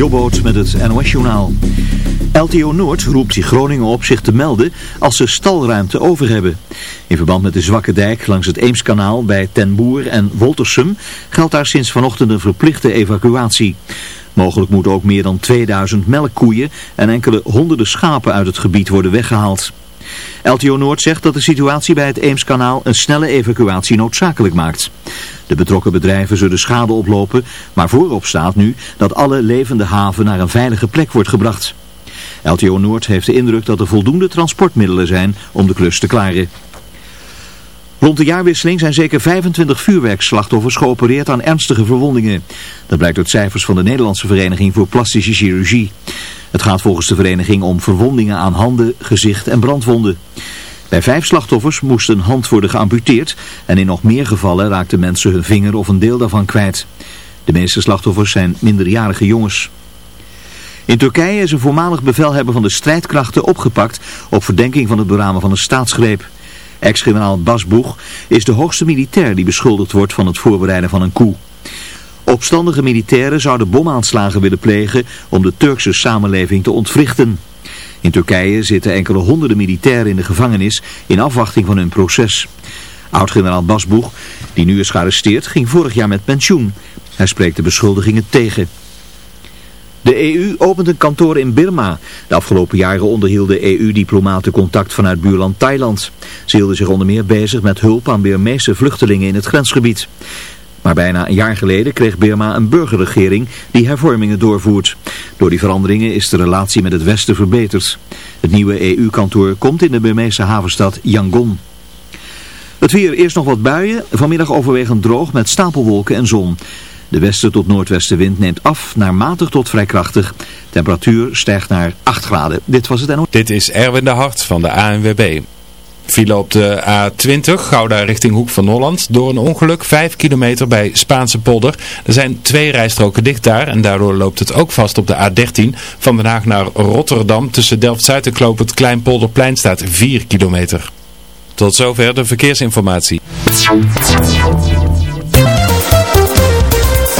Jobboot met het NOS-journaal. LTO Noord roept zich Groningen op zich te melden als ze stalruimte over hebben. In verband met de zwakke dijk langs het Eemskanaal bij Ten Boer en Woltersum geldt daar sinds vanochtend een verplichte evacuatie. Mogelijk moeten ook meer dan 2000 melkkoeien en enkele honderden schapen uit het gebied worden weggehaald. LTO Noord zegt dat de situatie bij het Eemskanaal een snelle evacuatie noodzakelijk maakt. De betrokken bedrijven zullen schade oplopen, maar voorop staat nu dat alle levende haven naar een veilige plek wordt gebracht. LTO Noord heeft de indruk dat er voldoende transportmiddelen zijn om de klus te klaren. Rond de jaarwisseling zijn zeker 25 vuurwerkslachtoffers geopereerd aan ernstige verwondingen. Dat blijkt uit cijfers van de Nederlandse Vereniging voor Plastische Chirurgie. Het gaat volgens de vereniging om verwondingen aan handen, gezicht en brandwonden. Bij vijf slachtoffers moest een hand worden geamputeerd en in nog meer gevallen raakten mensen hun vinger of een deel daarvan kwijt. De meeste slachtoffers zijn minderjarige jongens. In Turkije is een voormalig bevelhebber van de strijdkrachten opgepakt op verdenking van het beramen van een staatsgreep. Ex-generaal Basboeg is de hoogste militair die beschuldigd wordt van het voorbereiden van een coup. Opstandige militairen zouden bomaanslagen willen plegen om de Turkse samenleving te ontwrichten. In Turkije zitten enkele honderden militairen in de gevangenis in afwachting van hun proces. Oud-generaal Basboeg, die nu is gearresteerd, ging vorig jaar met pensioen. Hij spreekt de beschuldigingen tegen. De EU opent een kantoor in Birma. De afgelopen jaren onderhielden EU-diplomaten contact vanuit buurland Thailand. Ze hielden zich onder meer bezig met hulp aan Birmeese vluchtelingen in het grensgebied. Maar bijna een jaar geleden kreeg Birma een burgerregering die hervormingen doorvoert. Door die veranderingen is de relatie met het Westen verbeterd. Het nieuwe EU-kantoor komt in de Burmeese havenstad Yangon. Het weer eerst nog wat buien, vanmiddag overwegend droog met stapelwolken en zon. De westen tot noordwestenwind neemt af naar matig tot vrij krachtig. Temperatuur stijgt naar 8 graden. Dit was het en... Dit is Erwin de Hart van de ANWB. File op de A20, Gouda richting Hoek van Holland. Door een ongeluk 5 kilometer bij Spaanse polder. Er zijn twee rijstroken dicht daar en daardoor loopt het ook vast op de A13. Van Den Haag naar Rotterdam tussen Delft-Zuid en Kloop het Kleinpolderplein staat 4 kilometer. Tot zover de verkeersinformatie.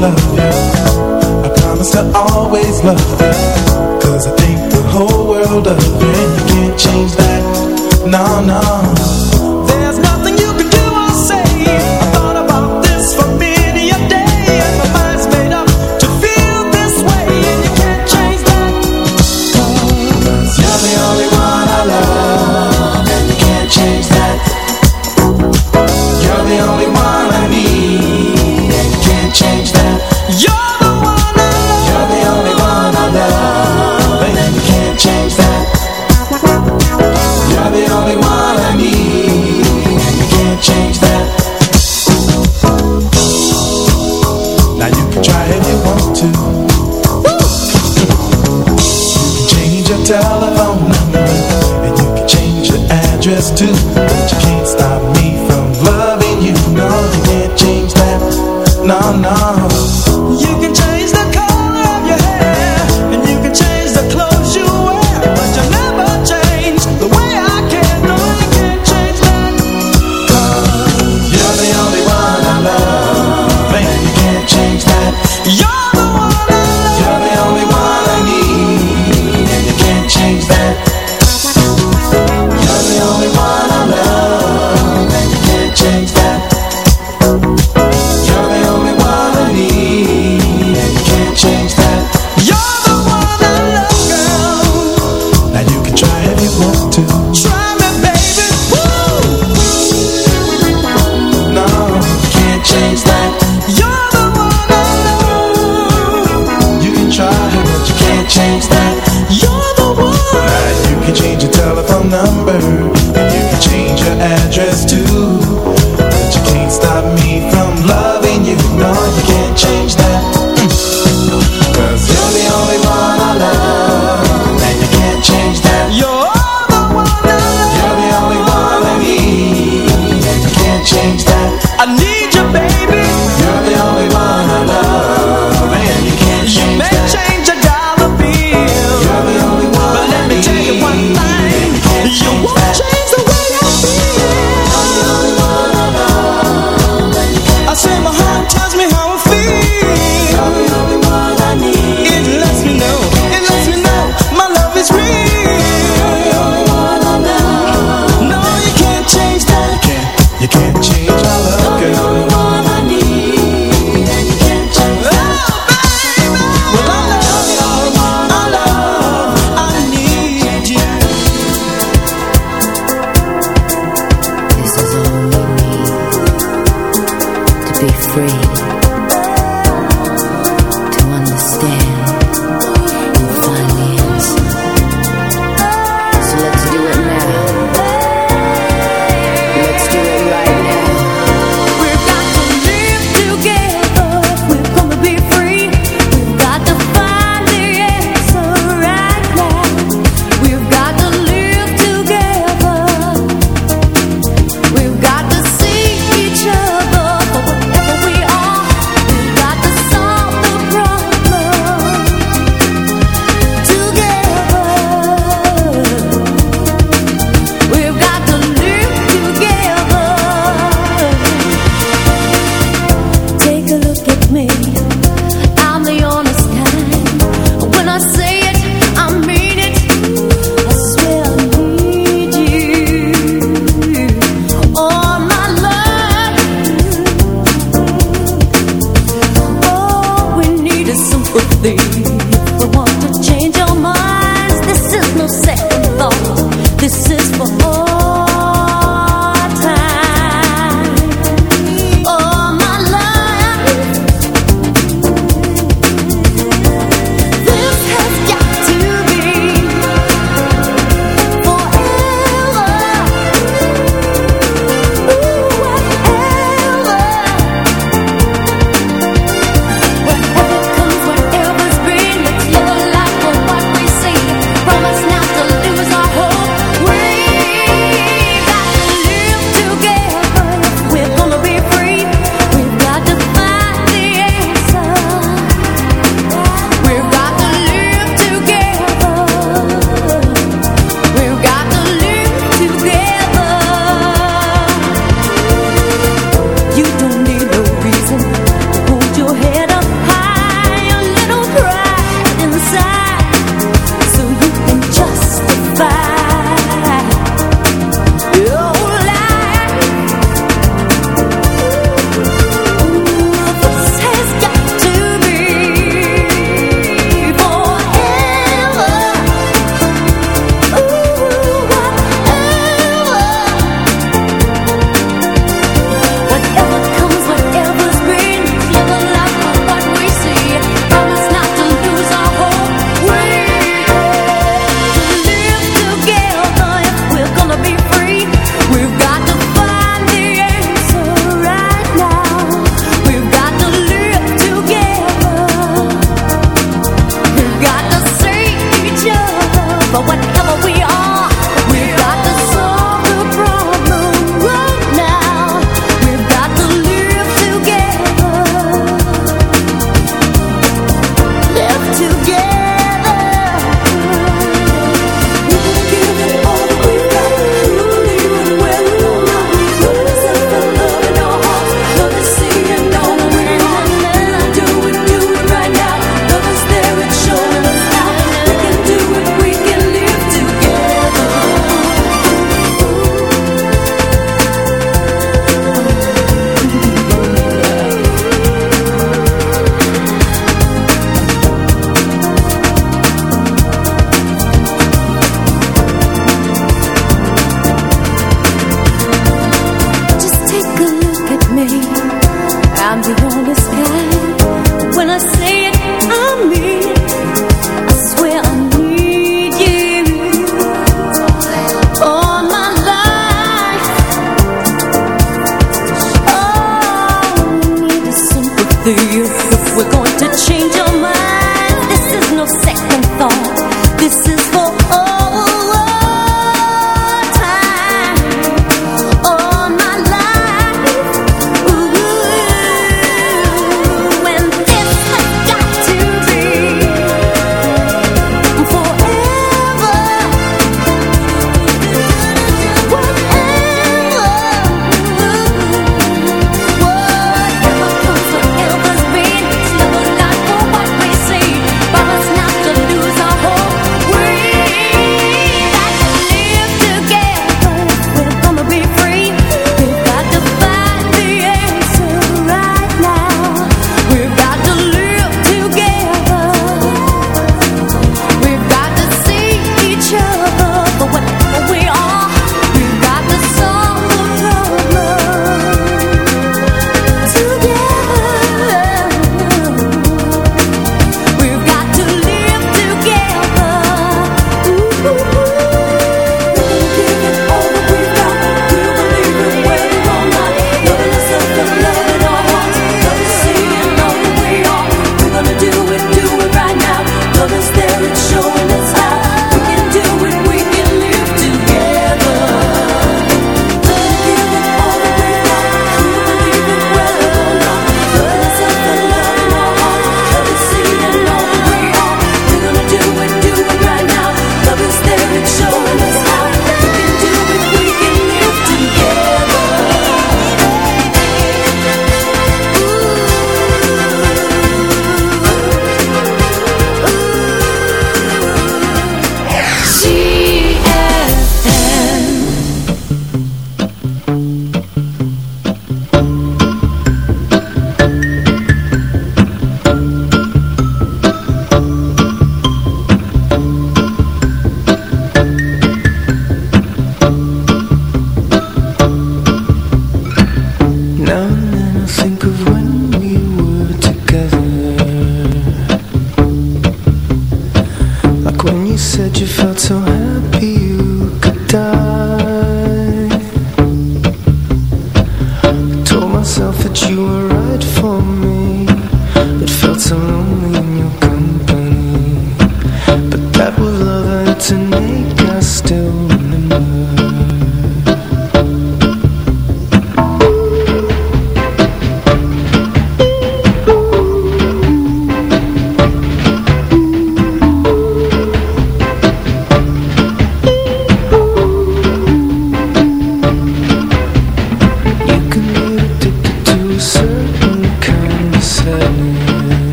I promise to always love you.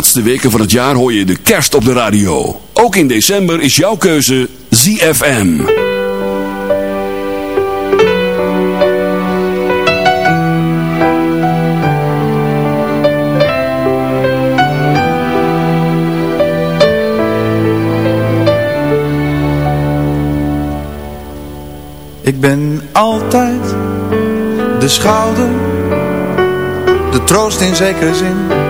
Laatste weken van het jaar hoor je de kerst op de radio. Ook in december is jouw keuze ZFM. Ik ben altijd de schouder, de troost in zekere zin.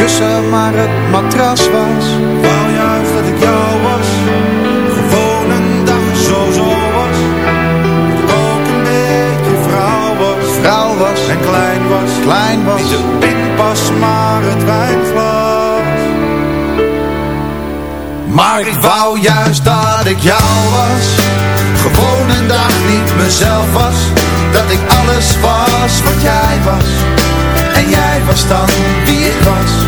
kussen maar het matras was. Wou juist dat ik jou was, gewoon een dag zo zo was. Dat ik ook een beetje vrouw was, vrouw was en klein was, klein was. Niet de pinpas maar het wijnglas. Maar ik wou juist dat ik jou was Gewoon een dag niet mezelf was Dat ik alles was wat jij was En jij was dan wie ik was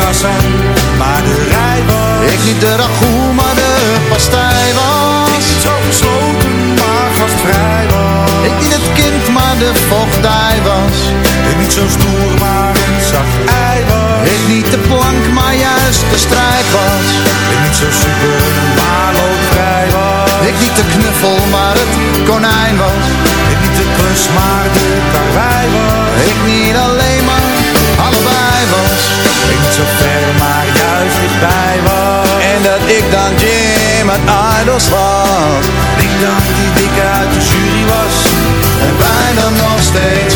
kassa, maar de rij was Ik niet de ragout, maar de pastij was Ik niet zo gesloten, maar gastvrij was ik niet het kind, maar de vochtdij was. Ik niet zo stoer, maar een zacht ei was. Ik niet de plank, maar juist de strijd was. Ik niet zo super, maar loopvrij was. Ik niet de knuffel, maar het konijn was. Ik niet de klus, maar de karwei was. Ik niet alleen, ik Jim uit Idols was. Ik dan die dikke uit de jury was. En bijna nog steeds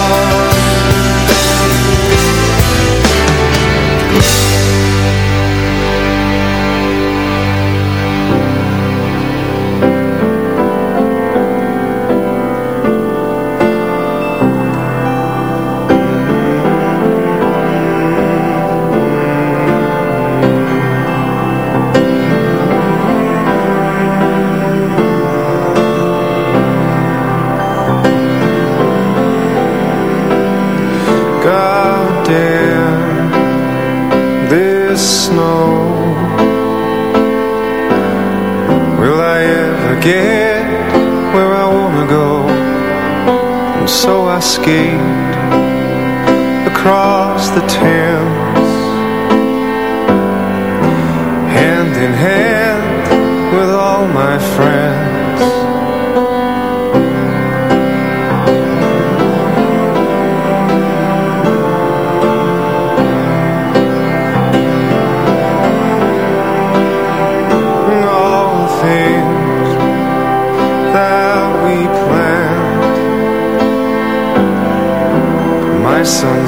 snow. Will I ever get where I wanna go? And so I skate across the Thames,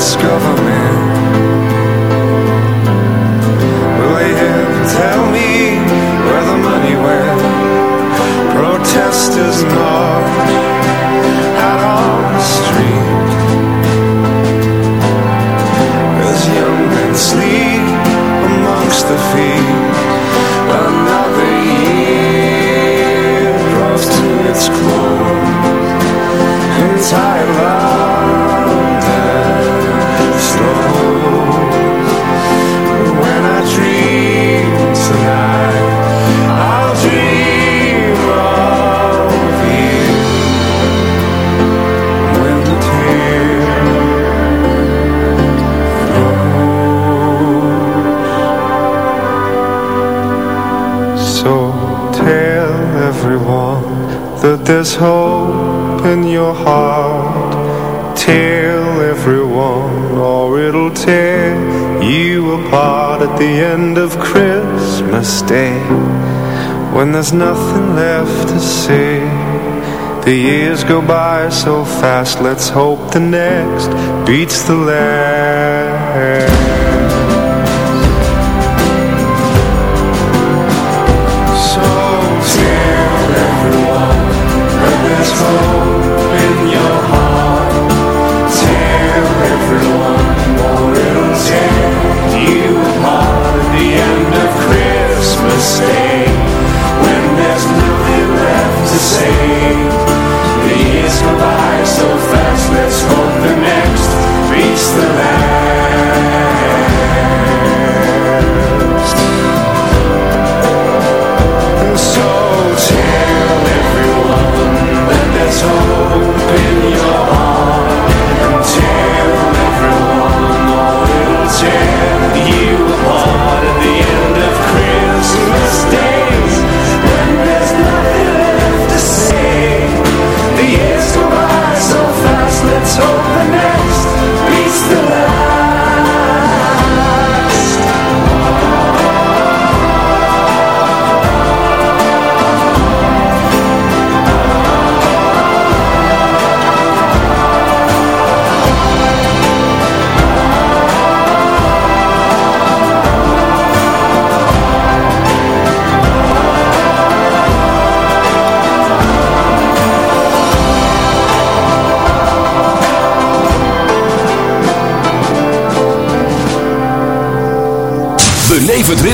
discover me the end of Christmas Day. When there's nothing left to say. The years go by so fast, let's hope the next beats the last. So tell everyone that there's hope stay.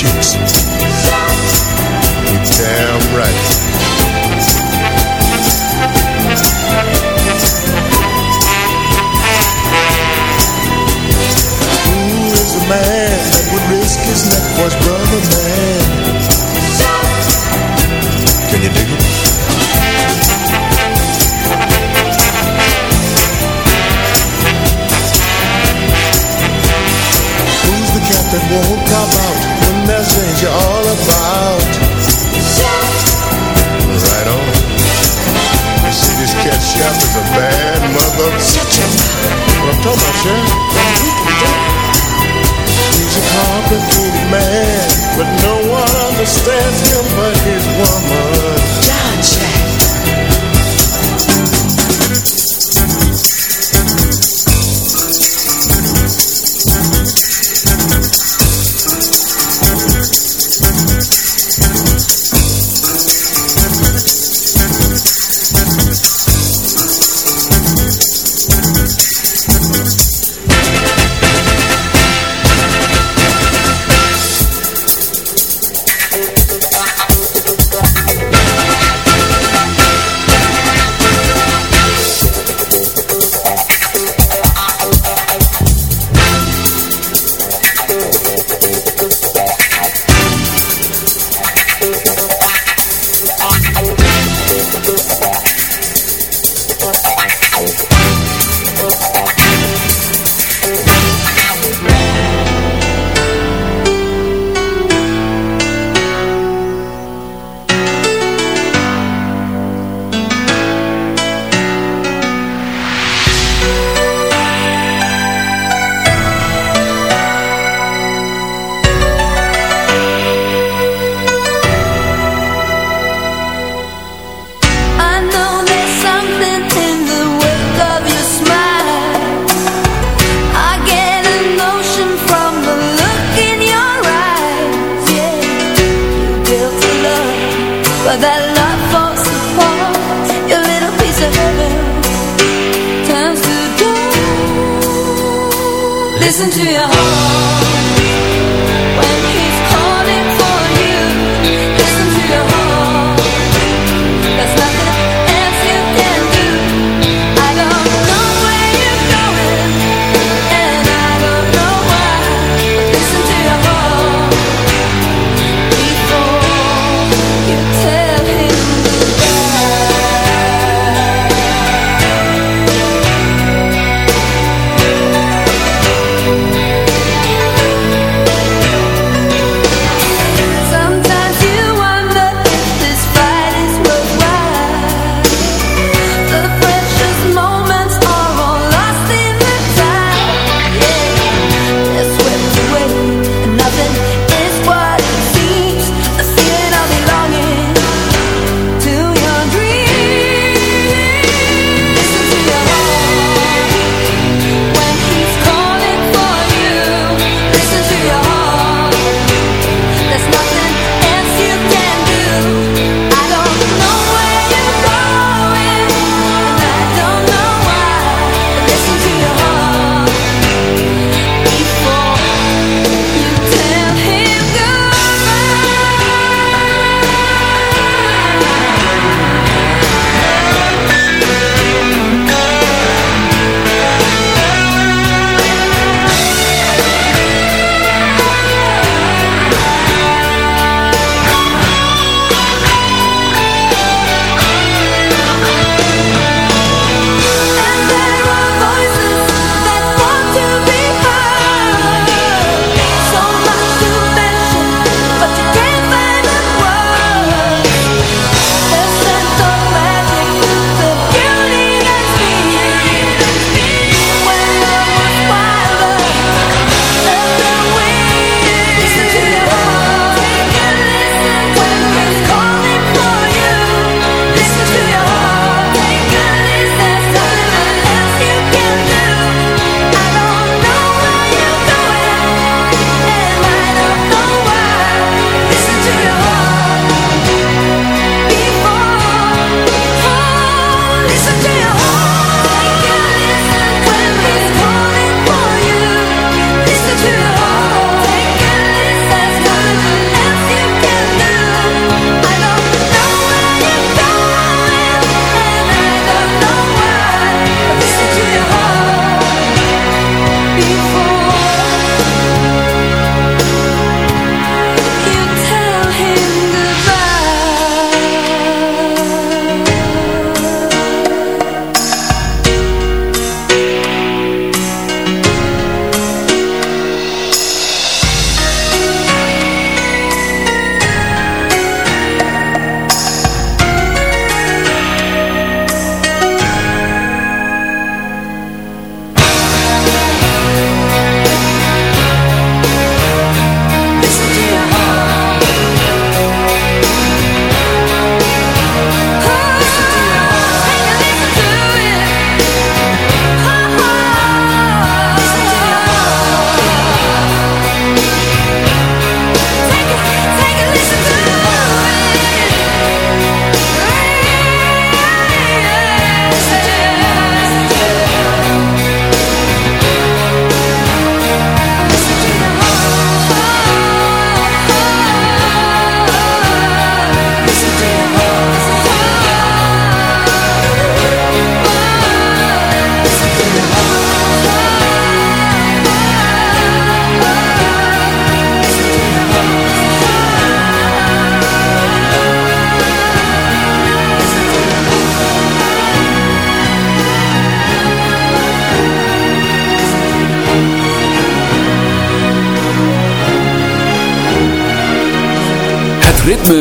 Productions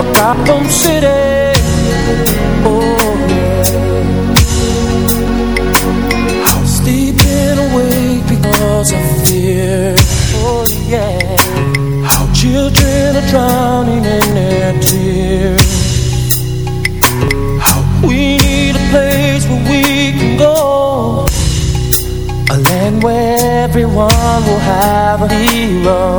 a problem city. Oh yeah. I sleeping awake because of fear. Oh yeah. How children are drowning in their tears. How we need a place where we can go. A land where everyone will have a hero.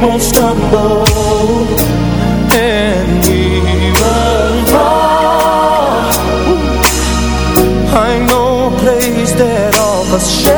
won't stumble And we won't fall I know a place that offers shelter